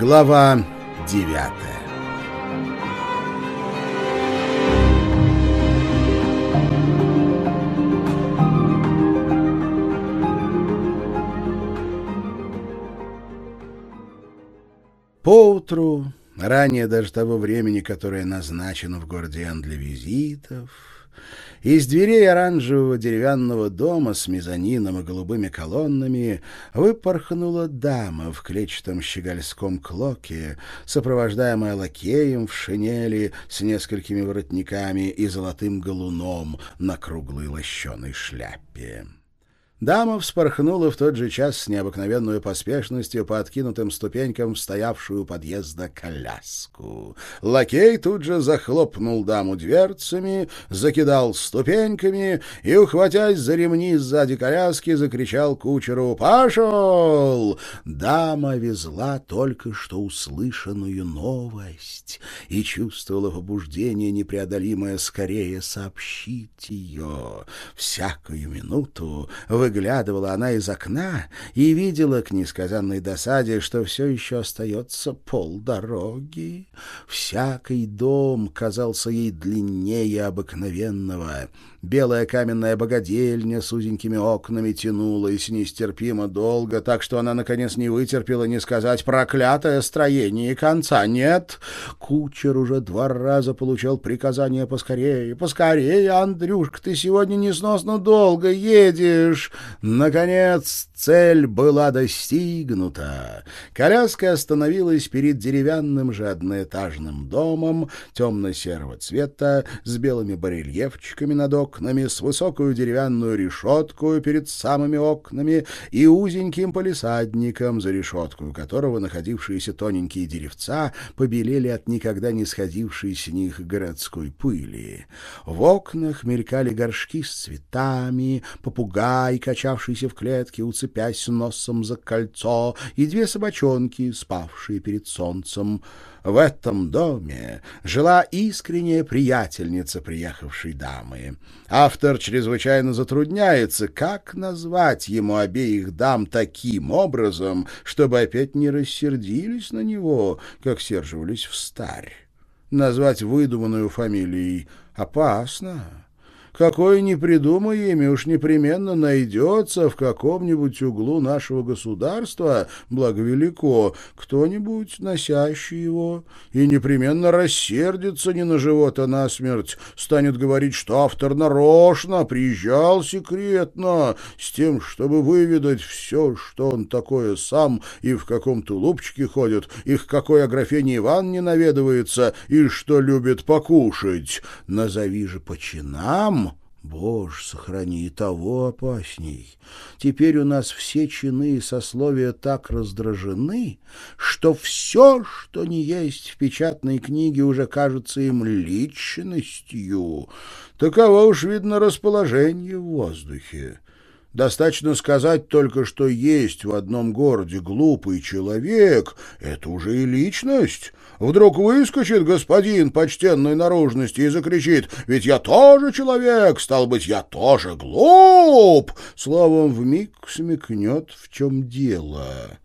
Глава девятая. Поутру, ранее даже того времени, которое назначено в городе Ан для визитов, из дверей оранжевого деревянного дома с мезонином и голубыми колоннами выпорхнула дама в клетчатом щегольском клоке, сопровождаемая лакеем в шинели с несколькими воротниками и золотым галуном на круглой лощеной шляпе. Дама вспорхнула в тот же час с необыкновенной поспешностью по откинутым ступенькам стоявшую у подъезда коляску. Лакей тут же захлопнул даму дверцами, закидал ступеньками и, ухватясь за ремни сзади коляски, закричал кучеру «Пошел!». Дама везла только что услышанную новость и чувствовала побуждение непреодолимое скорее сообщить ее. Всякую минуту вы выглядывала она из окна и видела к несказанной досаде, что все еще остается полдороги. Всякий дом казался ей длиннее обыкновенного. Белая каменная богадельня с узенькими окнами тянулась нестерпимо долго, так что она, наконец, не вытерпела не сказать «проклятое строение и конца нет». Кучер уже два раза получал приказание «поскорее, поскорее, Андрюшка, ты сегодня несносно долго едешь». Наконец, цель была достигнута. Коляска остановилась перед деревянным же одноэтажным домом темно-серого цвета с белыми барельефчиками над окнами, с высокую деревянную решетку перед самыми окнами и узеньким полисадником, за решеткой которого находившиеся тоненькие деревца побелели от никогда не сходившей с них городской пыли. В окнах мелькали горшки с цветами, попугай, качавшийся в клетке, уцепясь носом за кольцо, и две собачонки, спавшие перед солнцем. В этом доме жила искренняя приятельница приехавшей дамы. Автор чрезвычайно затрудняется, как назвать ему обеих дам таким образом, чтобы опять не рассердились на него, как серживались в старь. Назвать выдуманную фамилией опасно. Какое ни придумай имя, уж непременно найдется в каком-нибудь углу нашего государства, благо велико, кто-нибудь, носящий его, и непременно рассердится не на живот, а на смерть, станет говорить, что автор нарочно приезжал секретно, с тем, чтобы выведать все, что он такое сам, и в каком тулупчике ходит, и к какой Аграфене Иван не наведывается, и что любит покушать. Назови же по чинам, Боже, сохрани, и того опасней. Теперь у нас все чины и сословия так раздражены, что все, что не есть в печатной книге, уже кажется им личностью. Таково уж, видно, расположение в воздухе. Достаточно сказать только, что есть в одном городе глупый человек, это уже и личность. Вдруг выскочит господин почтенной наружности и закричит «Ведь я тоже человек, стал быть, я тоже глуп!» Словом, вмиг смекнет, в чем дело.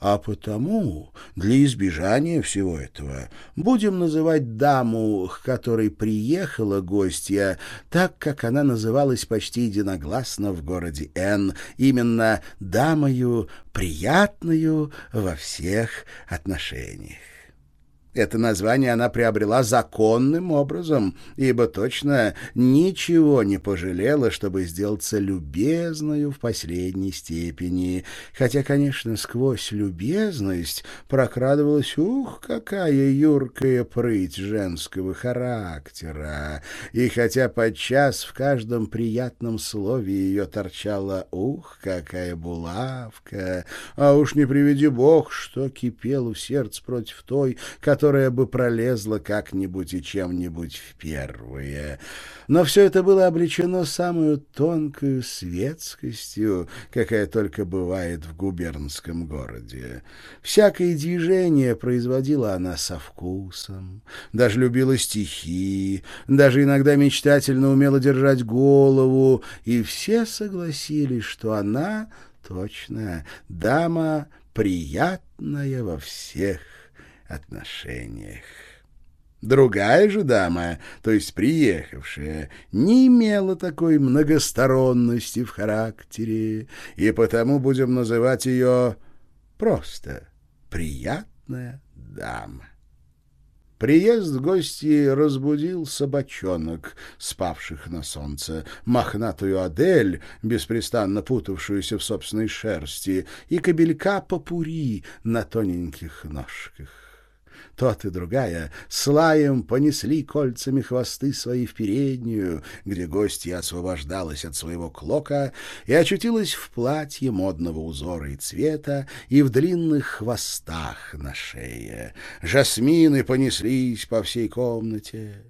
А потому, для избежания всего этого, будем называть даму, к которой приехала гостья, так, как она называлась почти единогласно в городе Н, именно дамою приятную во всех отношениях. Это название она приобрела законным образом, ибо точно ничего не пожалела, чтобы сделаться любезною в последней степени. Хотя, конечно, сквозь любезность прокрадывалась, ух, какая юркая прыть женского характера. И хотя подчас в каждом приятном слове ее торчала, ух, какая булавка, а уж не приведи бог, что кипело в сердце против той, которая которая бы пролезла как-нибудь и чем-нибудь в первое. Но все это было обречено самую тонкую светскостью, какая только бывает в губернском городе. Всякое движение производила она со вкусом, даже любила стихи, даже иногда мечтательно умела держать голову, и все согласились, что она, точно, дама приятная во всех отношениях. Другая же дама, то есть приехавшая, не имела такой многосторонности в характере, и потому будем называть ее просто приятная дама. Приезд в гости разбудил собачонок, спавших на солнце, мохнатую Адель, беспрестанно путавшуюся в собственной шерсти, и кобелька Папури на тоненьких ножках. Тот и другая с лаем понесли кольцами хвосты свои в переднюю, где гостья освобождалась от своего клока и очутилась в платье модного узора и цвета и в длинных хвостах на шее. Жасмины понеслись по всей комнате.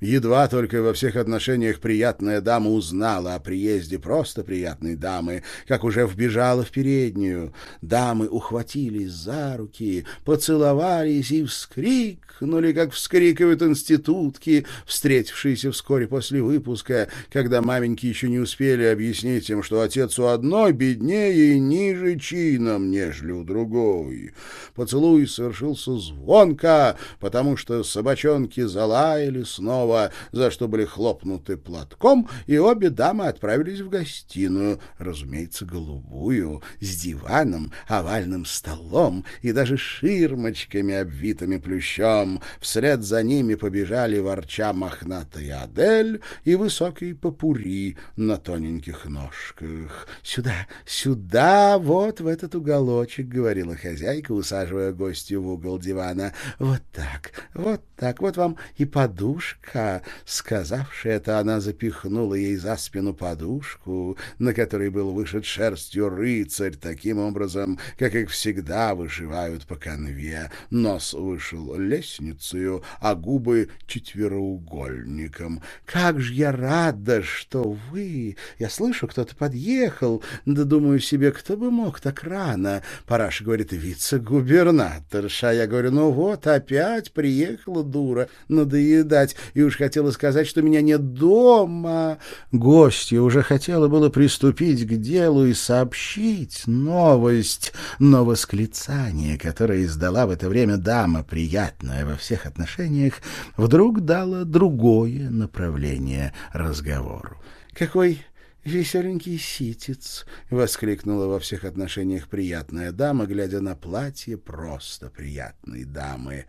Едва только во всех отношениях приятная дама узнала о приезде просто приятной дамы, как уже вбежала в переднюю. Дамы ухватились за руки, поцеловались и вскрикнули, как вскрикивают институтки, встретившиеся вскоре после выпуска, когда маменьки еще не успели объяснить им, что отец у одной беднее и ниже чином, нежели у другой. Поцелуй совершился звонко, потому что собачонки залаяли снова, снова, за что были хлопнуты платком, и обе дамы отправились в гостиную, разумеется, голубую, с диваном, овальным столом и даже ширмочками, обвитыми плющом. Вслед за ними побежали ворча мохнатая Адель и высокий попури на тоненьких ножках. «Сюда, сюда, вот в этот уголочек», — говорила хозяйка, усаживая гостью в угол дивана. «Вот так, вот так, вот вам и подушка, Ха! Сказавши это, она запихнула ей за спину подушку, на которой был вышит шерстью рыцарь, таким образом, как их всегда вышивают по конве. Нос вышел лестницей, а губы — четвероугольником. «Как же я рада, что вы! Я слышу, кто-то подъехал. Да думаю себе, кто бы мог так рано?» Параша говорит, «Вице-губернаторша». Я говорю, «Ну вот, опять приехала дура надоедать» и уж хотела сказать, что меня нет дома. Гостья уже хотела было приступить к делу и сообщить новость, но восклицание, которое издала в это время дама, приятная во всех отношениях, вдруг дало другое направление разговору. «Какой веселенький ситец!» — воскликнула во всех отношениях приятная дама, глядя на платье просто приятной дамы.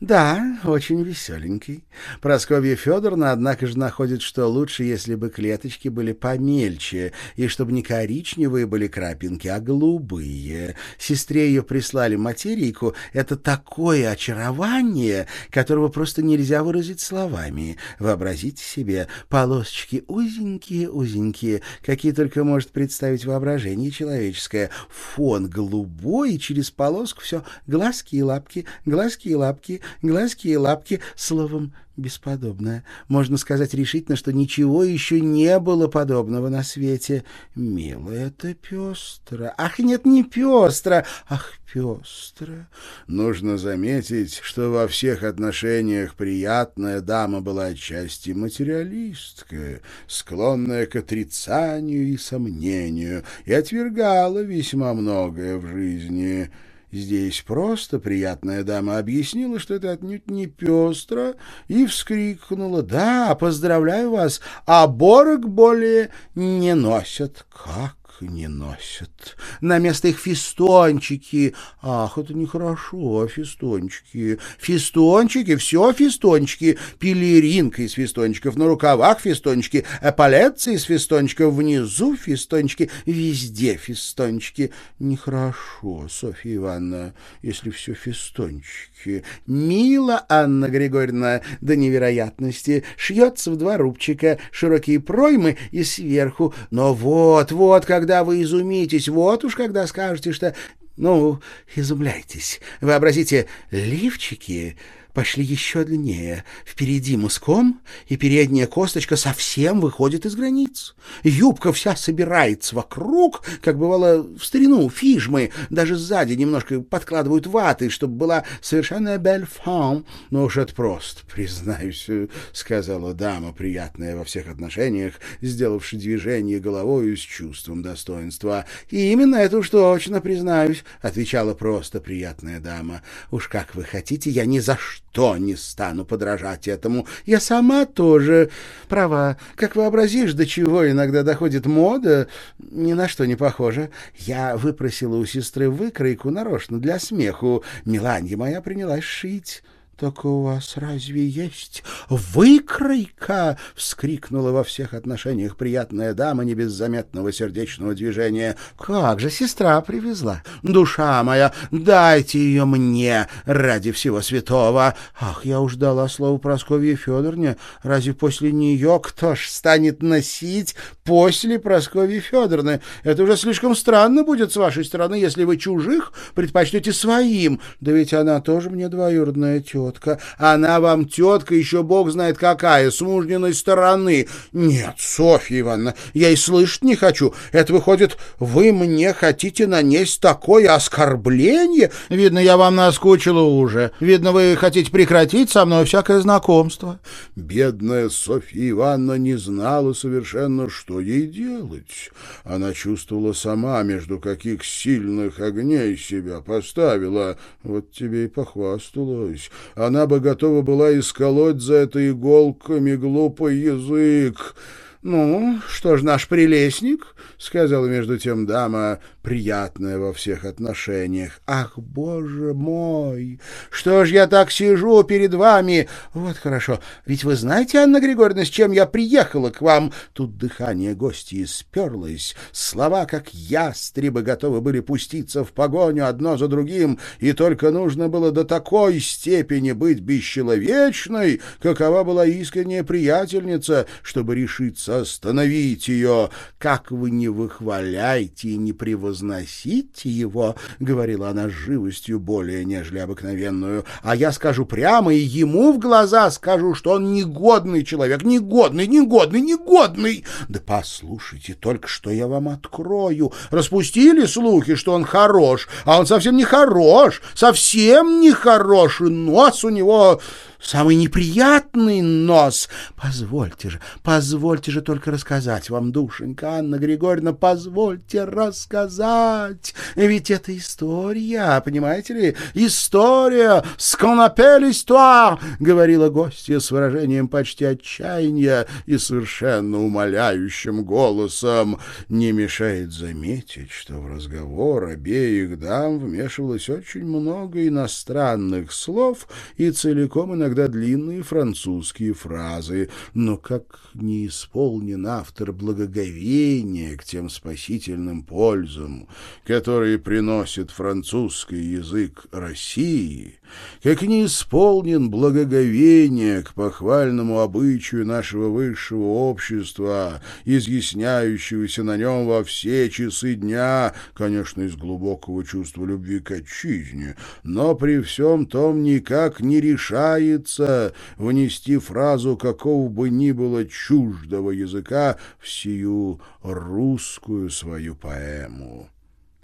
Да, очень веселенький. Просковья Федоровна, однако же, находит, что лучше, если бы клеточки были помельче, и чтобы не коричневые были крапинки, а голубые. Сестре ее прислали материйку. Это такое очарование, которого просто нельзя выразить словами. Вообразите себе, полосочки узенькие-узенькие, какие только может представить воображение человеческое. Фон голубой, и через полоску все глазки и лапки, глазки и лапки — глазки и лапки, словом, бесподобное. Можно сказать решительно, что ничего еще не было подобного на свете. Милая, это пестро. Ах, нет, не пестро. Ах, пестро. Нужно заметить, что во всех отношениях приятная дама была отчасти материалистка, склонная к отрицанию и сомнению, и отвергала весьма многое в жизни. Здесь просто приятная дама объяснила, что это отнюдь не пестро, и вскрикнула. «Да, поздравляю вас, а борок более не носят». «Как?» Не носят. На место их фистончики. Ах, это нехорошо, фистончики. Фистончики, все фистончики. Пелеринка из фистончиков, на рукавах фистончики, эполетцы из фистончиков, внизу фистончики, везде фистончики. Нехорошо, Софья Ивановна, если все фистончики. Мило, Анна Григорьевна, до невероятности. Шьется в два рубчика, широкие проймы и сверху. Но вот, вот, когда когда вы изумитесь, вот уж когда скажете, что... Ну, изумляйтесь. Вообразите, лифчики пошли еще длиннее. Впереди мыском, и передняя косточка совсем выходит из границ. Юбка вся собирается вокруг, как бывало в старину, фижмы, даже сзади немножко подкладывают ваты, чтобы была совершенно бель фам. Ну уж это просто, признаюсь, — сказала дама, приятная во всех отношениях, сделавши движение головой с чувством достоинства. — И именно это уж точно, признаюсь, — отвечала просто приятная дама. — Уж как вы хотите, я ни за что не стану подражать этому. Я сама тоже права. Как вообразишь, до чего иногда доходит мода, ни на что не похоже. Я выпросила у сестры выкройку нарочно для смеху. Миланья моя принялась шить. «Так у вас разве есть выкройка?» — вскрикнула во всех отношениях приятная дама не без заметного сердечного движения. «Как же сестра привезла! Душа моя, дайте ее мне ради всего святого! Ах, я уж дала слово Прасковье Федоровне. Разве после нее кто ж станет носить после Прасковьи Федоровны? Это уже слишком странно будет с вашей стороны, если вы чужих предпочтете своим. Да ведь она тоже мне двоюродная тетя тетка. Она вам тетка, еще бог знает какая, с мужниной стороны. Нет, Софья Ивановна, я и слышать не хочу. Это выходит, вы мне хотите нанести такое оскорбление? Видно, я вам наскучила уже. Видно, вы хотите прекратить со мной всякое знакомство. Бедная Софья Ивановна не знала совершенно, что ей делать. Она чувствовала сама, между каких сильных огней себя поставила. Вот тебе и похвасталась она бы готова была исколоть за это иголками глупый язык. «Ну, что ж наш прелестник?» — сказала между тем дама, приятная во всех отношениях. «Ах, боже мой! Что ж я так сижу перед вами? Вот хорошо. Ведь вы знаете, Анна Григорьевна, с чем я приехала к вам?» Тут дыхание гостьи сперлось, слова, как ястребы, готовы были пуститься в погоню одно за другим, и только нужно было до такой степени быть бесчеловечной, какова была искренняя приятельница, чтобы решиться остановить ее. Как вы не выхваляйте и не превозносите его, — говорила она с живостью более, нежели обыкновенную, — а я скажу прямо и ему в глаза скажу, что он негодный человек, негодный, негодный, негодный. Да послушайте только, что я вам открою. Распустили слухи, что он хорош, а он совсем не хорош, совсем не хорош, и нос у него самый неприятный нос. Позвольте же, позвольте же только рассказать вам, душенька Анна Григорьевна, позвольте рассказать. Ведь это история, понимаете ли, история, сконапель истуар, говорила гостья с выражением почти отчаяния и совершенно умоляющим голосом. Не мешает заметить, что в разговор обеих дам вмешивалось очень много иностранных слов и целиком иногда длинные французские фразы, но как не исполнен автор благоговения к тем спасительным пользам, которые приносит французский язык России, как не исполнен благоговение к похвальному обычаю нашего высшего общества, изъясняющегося на нем во все часы дня, конечно, из глубокого чувства любви к отчизне, но при всем том никак не решается внести фразу какого бы ни было чуждого языка в сию русскую свою поэму.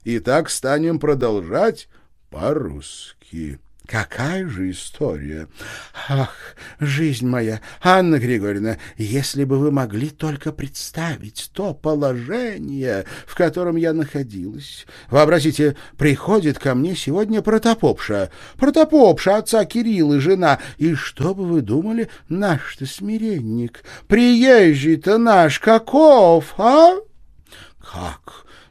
Итак, станем продолжать по-русски. Какая же история? Ах, жизнь моя, Анна Григорьевна, если бы вы могли только представить то положение, в котором я находилась. Вообразите, приходит ко мне сегодня протопопша, протопопша отца Кирилла, жена, и что бы вы думали, наш-то смиренник, приезжий-то наш каков, а?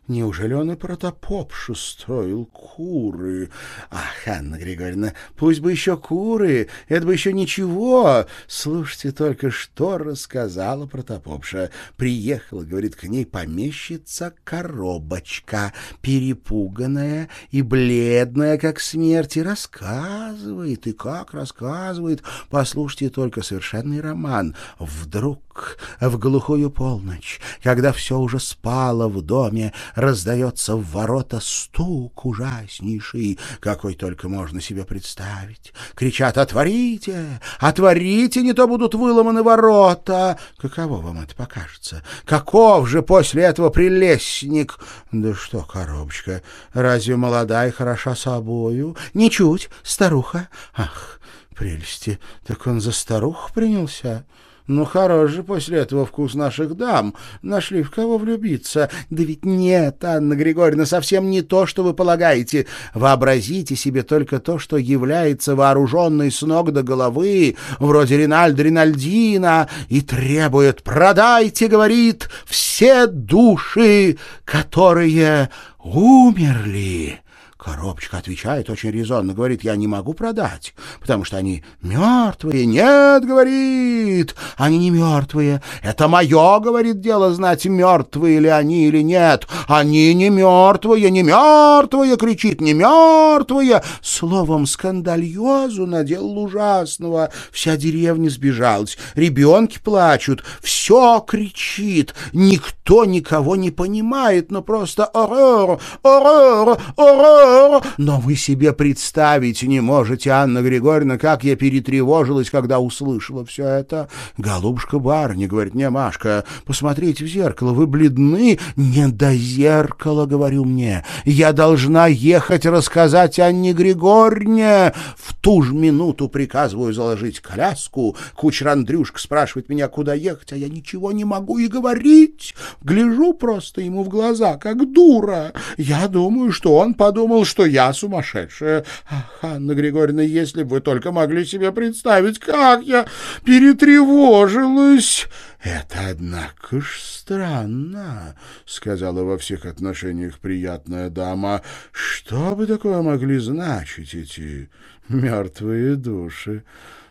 Неужели он и протопопшу строил куры? Ах, Анна Григорьевна, пусть бы еще куры, это бы еще ничего. Слушайте только, что рассказала протопопша. Приехала, говорит, к ней помещица-коробочка, перепуганная и бледная, как смерть, и рассказывает, и как рассказывает. Послушайте только совершенный роман. Вдруг в глухую полночь, когда все уже спало в доме, раздается в ворота стук ужаснейший, какой только можно себе представить. Кричат «Отворите! Отворите, не то будут выломаны ворота!» Каково вам это покажется? Каков же после этого прелестник? Да что, коробочка, разве молодая и хороша собою? Ничуть, старуха. Ах, прелести, так он за старуху принялся. Ну, хорош же после этого вкус наших дам. Нашли в кого влюбиться. Да ведь нет, Анна Григорьевна, совсем не то, что вы полагаете. Вообразите себе только то, что является вооруженной с ног до головы, вроде Ринальда Ринальдина, и требует «продайте, — говорит, — все души, которые умерли». Коробочка отвечает очень резонно, говорит, я не могу продать, потому что они мертвые. Нет, говорит, они не мертвые. Это мое, говорит, дело знать, мертвые ли они или нет. Они не мертвые, не мертвые, кричит, не мертвые. Словом, скандальозу наделал ужасного. Вся деревня сбежалась, ребенки плачут, все кричит. Никто никого не понимает, но просто орор, орор, орор но вы себе представить не можете, Анна Григорьевна, как я перетревожилась, когда услышала все это. Голубушка барыня, говорит мне Машка, посмотрите в зеркало, вы бледны. Не до зеркала, говорю мне. Я должна ехать рассказать Анне Григорьевне. В ту же минуту приказываю заложить коляску. Кучер Андрюшка спрашивает меня, куда ехать, а я ничего не могу и говорить. Гляжу просто ему в глаза, как дура. Я думаю, что он подумал, что я сумасшедшая. Ах, Анна Григорьевна, если бы вы только могли себе представить, как я перетревожилась. Это, однако ж, странно, — сказала во всех отношениях приятная дама. Что бы такое могли значить эти мертвые души?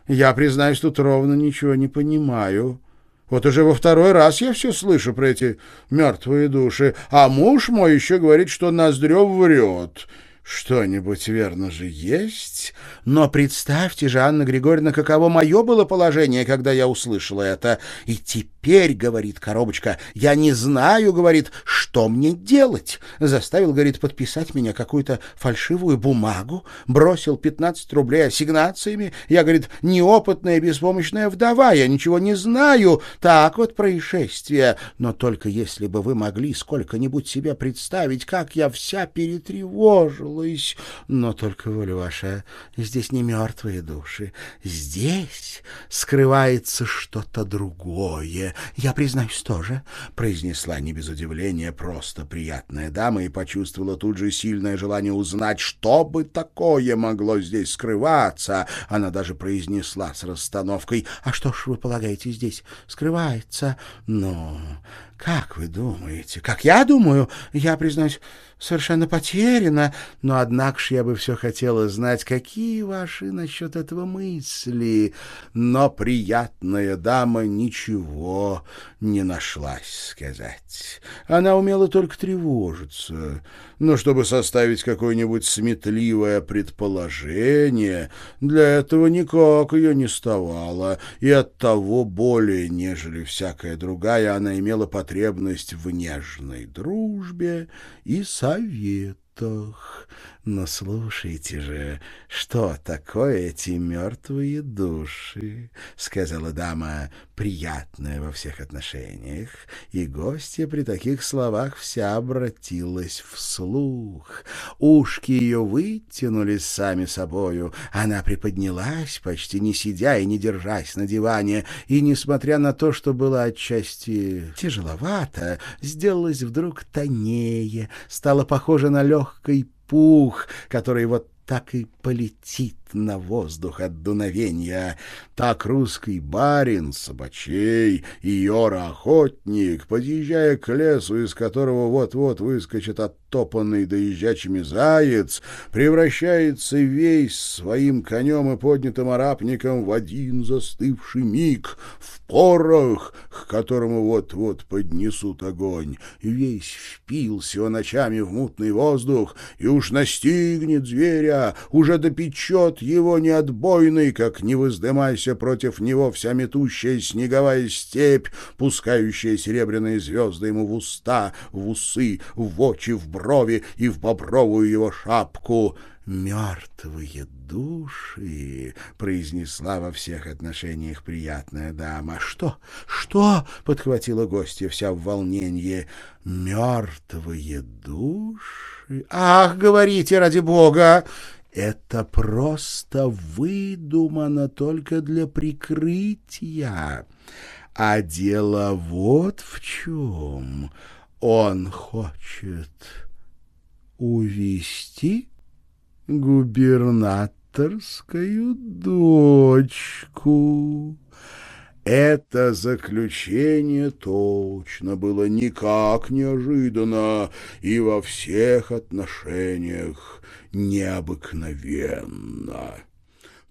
Я, признаюсь, тут ровно ничего не понимаю. Вот уже во второй раз я все слышу про эти мертвые души, а муж мой еще говорит, что Ноздрев врет. Что-нибудь верно же есть? Но представьте же, Анна Григорьевна, каково мое было положение, когда я услышала это. И теперь, говорит коробочка, я не знаю, говорит, что мне делать. Заставил, говорит, подписать меня какую-то фальшивую бумагу, бросил 15 рублей ассигнациями. Я, говорит, неопытная беспомощная вдова, я ничего не знаю. Так вот происшествие. Но только если бы вы могли сколько-нибудь себе представить, как я вся перетревожила вернулась. Но только воля ваша, здесь не мертвые души. Здесь скрывается что-то другое. Я признаюсь тоже, — произнесла не без удивления просто приятная дама и почувствовала тут же сильное желание узнать, что бы такое могло здесь скрываться. Она даже произнесла с расстановкой, — А что ж вы полагаете здесь скрывается? Ну, как вы думаете? Как я думаю? Я, признаюсь, совершенно потеряна, но, однако ж, я бы все хотела знать, какие ваши насчет этого мысли. Но приятная дама ничего не нашлась сказать. Она умела только тревожиться. Но чтобы составить какое-нибудь сметливое предположение, для этого никак ее не ставало, и от того более, нежели всякая другая, она имела потребность в нежной дружбе и советах. Но слушайте же, что такое эти мертвые души? — сказала дама, приятная во всех отношениях, и гостья при таких словах вся обратилась вслух. Ушки ее вытянулись сами собою, она приподнялась, почти не сидя и не держась на диване, и, несмотря на то, что было отчасти тяжеловато, сделалась вдруг тонее, стала похожа на легкий пух, который вот так и полетит на воздух от дуновения. Так русский барин, собачей и Йора-охотник, подъезжая к лесу, из которого вот-вот выскочит оттопанный доезжачими заяц, превращается весь своим конем и поднятым арапником в один застывший миг, в порох, к которому вот-вот поднесут огонь. Весь впился он ночами в мутный воздух и уж настигнет зверя, уже допечет его неотбойный, как не воздымайся против него вся метущая снеговая степь, пускающая серебряные звезды ему в уста, в усы, в очи, в брови и в бобровую его шапку мертвые души, — произнесла во всех отношениях приятная дама. — Что? Что? — подхватила гостья вся в волнении. — Мертвые души? Ах, говорите, ради бога! Это просто выдумано только для прикрытия. А дело вот в чем. Он хочет увести губернаторскую дочку. Это заключение точно было никак неожиданно и во всех отношениях необыкновенно.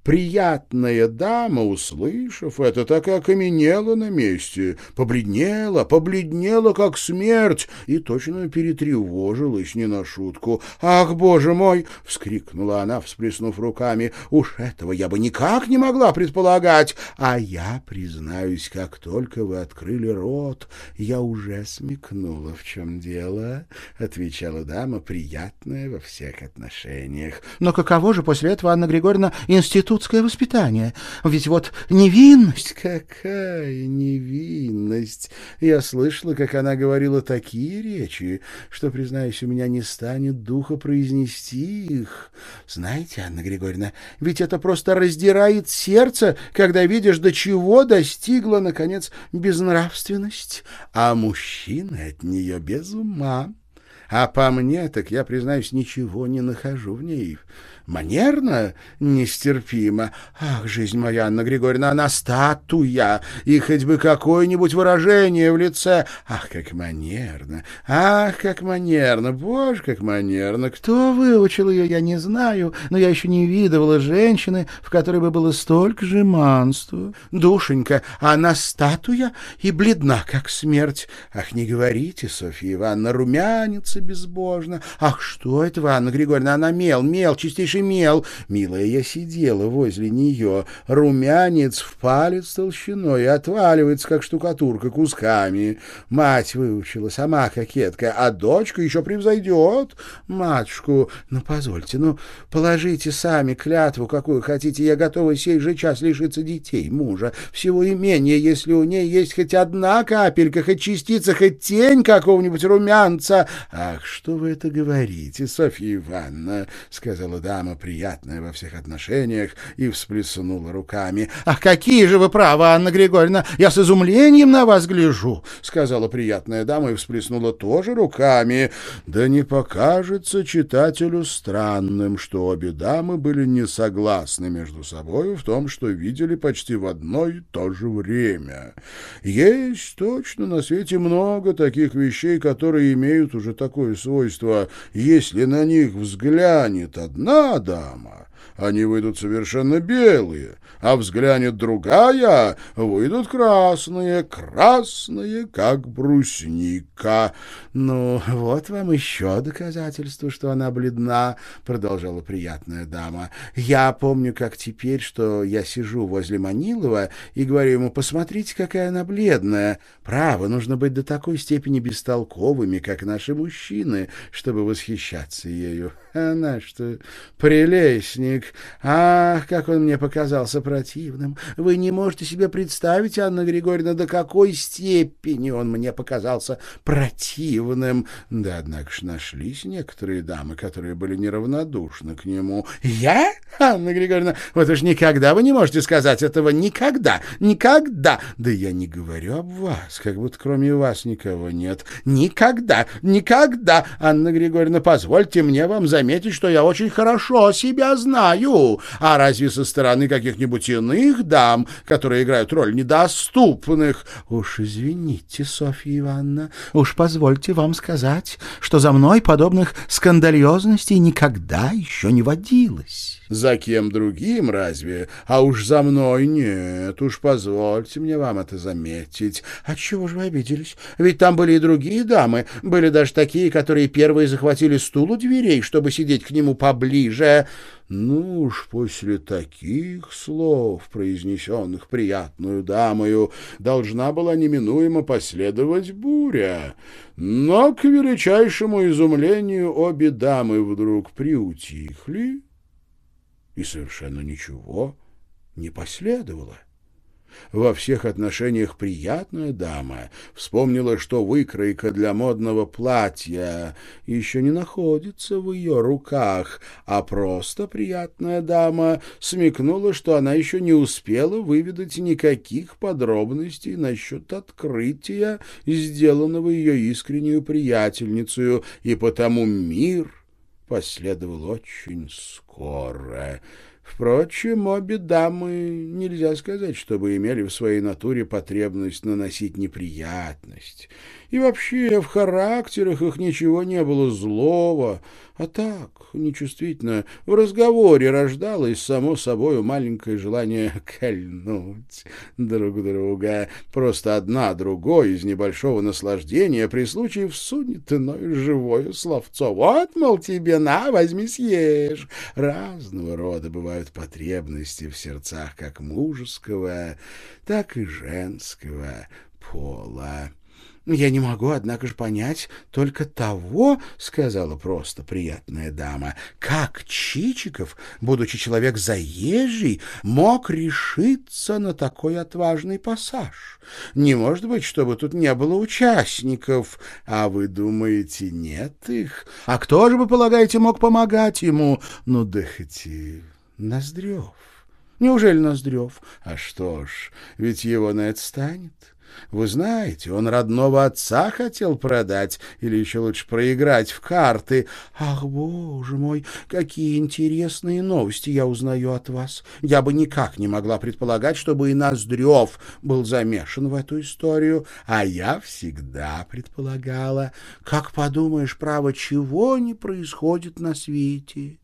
Приятная дама, услышав это, так и окаменела на месте, побледнела, побледнела, как смерть, и точно перетревожилась не на шутку. «Ах, боже мой!» — вскрикнула она, всплеснув руками. «Уж этого я бы никак не могла предполагать! А я, признаюсь, как только вы открыли рот, я уже смекнула, в чем дело», — отвечала дама, приятная во всех отношениях. «Но каково же после этого, Анна Григорьевна, институт институтское воспитание. Ведь вот невинность... Какая невинность! Я слышала, как она говорила такие речи, что, признаюсь, у меня не станет духа произнести их. Знаете, Анна Григорьевна, ведь это просто раздирает сердце, когда видишь, до чего достигла, наконец, безнравственность, а мужчины от нее без ума. А по мне, так я, признаюсь, ничего не нахожу в ней манерно нестерпимо. Ах, жизнь моя, Анна Григорьевна, она статуя, и хоть бы какое-нибудь выражение в лице. Ах, как манерно, ах, как манерно, боже, как манерно. Кто выучил ее, я не знаю, но я еще не видывала женщины, в которой бы было столько же манства. Душенька, она статуя и бледна, как смерть. Ах, не говорите, Софья Ивановна, румянится безбожно. Ах, что это, Анна Григорьевна, она мел, мел, чистейший шумел. Милая, я сидела возле нее. Румянец в палец толщиной отваливается, как штукатурка, кусками. Мать выучила, сама кокетка, а дочка еще превзойдет матушку. Ну, позвольте, ну, положите сами клятву, какую хотите. Я готова сей же час лишиться детей, мужа, всего имения, если у ней есть хоть одна капелька, хоть частица, хоть тень какого-нибудь румянца. Ах, что вы это говорите, Софья Ивановна, — сказала дама дама, приятная во всех отношениях, и всплеснула руками. — Ах, какие же вы правы, Анна Григорьевна! Я с изумлением на вас гляжу! — сказала приятная дама и всплеснула тоже руками. Да не покажется читателю странным, что обе дамы были не согласны между собой в том, что видели почти в одно и то же время. Есть точно на свете много таких вещей, которые имеют уже такое свойство. Если на них взглянет одна дама, они выйдут совершенно белые, а взглянет другая, выйдут красные, красные, как брусника. — Ну, вот вам еще доказательство, что она бледна, — продолжала приятная дама. — Я помню, как теперь, что я сижу возле Манилова и говорю ему, посмотрите, какая она бледная. Право, нужно быть до такой степени бестолковыми, как наши мужчины, чтобы восхищаться ею. Она что, прелестник? Ах, как он мне показался противным! Вы не можете себе представить, Анна Григорьевна, до какой степени он мне показался противным. Да, однако ж нашлись некоторые дамы, которые были неравнодушны к нему. Я? Анна Григорьевна, вот уж никогда вы не можете сказать этого. Никогда, никогда. Да я не говорю об вас, как будто кроме вас никого нет. Никогда, никогда. Анна Григорьевна, позвольте мне вам заметить, что я очень хорошо себя знаю. А разве со стороны каких-нибудь иных дам, которые играют роль недоступных? Уж извините, Софья Ивановна, уж позвольте вам сказать, что за мной подобных скандалезностей никогда еще не водилось. За кем другим разве? А уж за мной нет. Уж позвольте мне вам это заметить. А чего же вы обиделись? Ведь там были и другие дамы. Были даже такие, которые первые захватили стул у дверей, чтобы сидеть к нему поближе. Ну уж после таких слов, произнесенных приятную дамою, должна была неминуемо последовать буря. Но, к величайшему изумлению, обе дамы вдруг приутихли, и совершенно ничего не последовало во всех отношениях приятная дама, вспомнила, что выкройка для модного платья еще не находится в ее руках, а просто приятная дама смекнула, что она еще не успела выведать никаких подробностей насчет открытия, сделанного ее искреннюю приятельницей, и потому мир последовал очень скоро. Впрочем, обе дамы нельзя сказать, чтобы имели в своей натуре потребность наносить неприятность. И вообще в характерах их ничего не было злого, а так, нечувствительно, в разговоре рождалось само собой маленькое желание кольнуть друг друга. Просто одна другой из небольшого наслаждения при случае всунет иное живое словцо. Вот, мол, тебе на, возьми съешь. Разного рода бывают потребности в сердцах как мужеского, так и женского пола. «Я не могу, однако же, понять только того, — сказала просто приятная дама, — как Чичиков, будучи человек заезжий, мог решиться на такой отважный пассаж. Не может быть, чтобы тут не было участников. А вы думаете, нет их? А кто же, вы полагаете, мог помогать ему? Ну, да хоть и Ноздрев». Неужели Ноздрев? А что ж, ведь его на это станет. Вы знаете, он родного отца хотел продать, или еще лучше проиграть в карты. Ах, боже мой, какие интересные новости я узнаю от вас. Я бы никак не могла предполагать, чтобы и Ноздрев был замешан в эту историю, а я всегда предполагала. Как подумаешь, право, чего не происходит на свете?»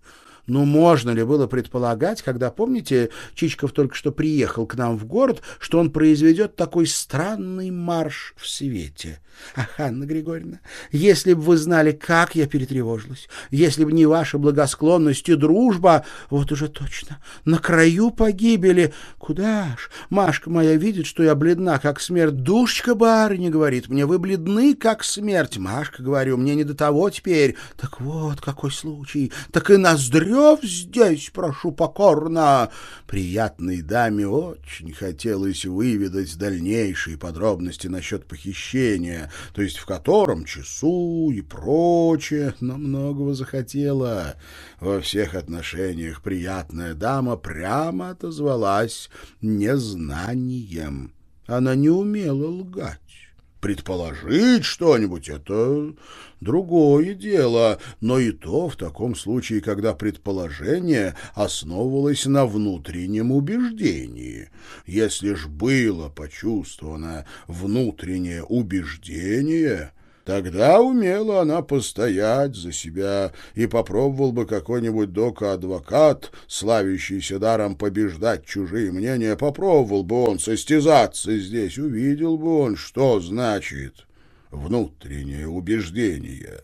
Ну, можно ли было предполагать, когда, помните, Чичков только что приехал к нам в город, что он произведет такой странный марш в свете? Ах, Анна Григорьевна, если бы вы знали, как я перетревожилась, если бы не ваша благосклонность и дружба, вот уже точно, на краю погибели. Куда ж? Машка моя видит, что я бледна, как смерть. Душечка барыня говорит мне, вы бледны, как смерть. Машка, говорю, мне не до того теперь. Так вот, какой случай. Так и ноздрю Киселев здесь, прошу покорно!» Приятной даме очень хотелось выведать дальнейшие подробности насчет похищения, то есть в котором часу и прочее, но многого захотела. Во всех отношениях приятная дама прямо отозвалась незнанием. Она не умела лгать. Предположить что-нибудь — это другое дело, но и то в таком случае, когда предположение основывалось на внутреннем убеждении. Если ж было почувствовано внутреннее убеждение, Тогда умела она постоять за себя, и попробовал бы какой-нибудь дока-адвокат, славящийся даром побеждать чужие мнения, попробовал бы он состязаться здесь, увидел бы он, что значит внутреннее убеждение.